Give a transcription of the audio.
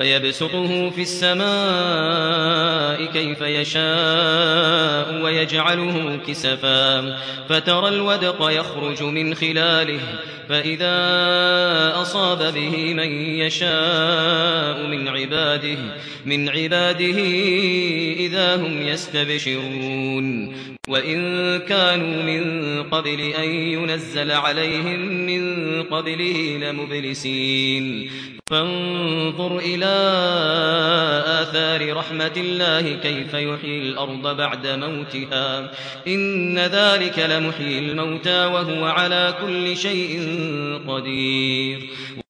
فيبسطه في السماء كيف يشاء. ويجعله كسفا. فترى الودق يخرج من خلاله فإذا أصاب به من يشاء من عباده من عباده إذا هم يستبشرون. وإن كانوا من قبل أن ينزل عليهم من قبله لمبلسين. فانظر إلى آثار رحمة الله كيف يحيي الأرض بعد موتها. إن ذلك لمحيي الموتى وهو على كل شيء قدير.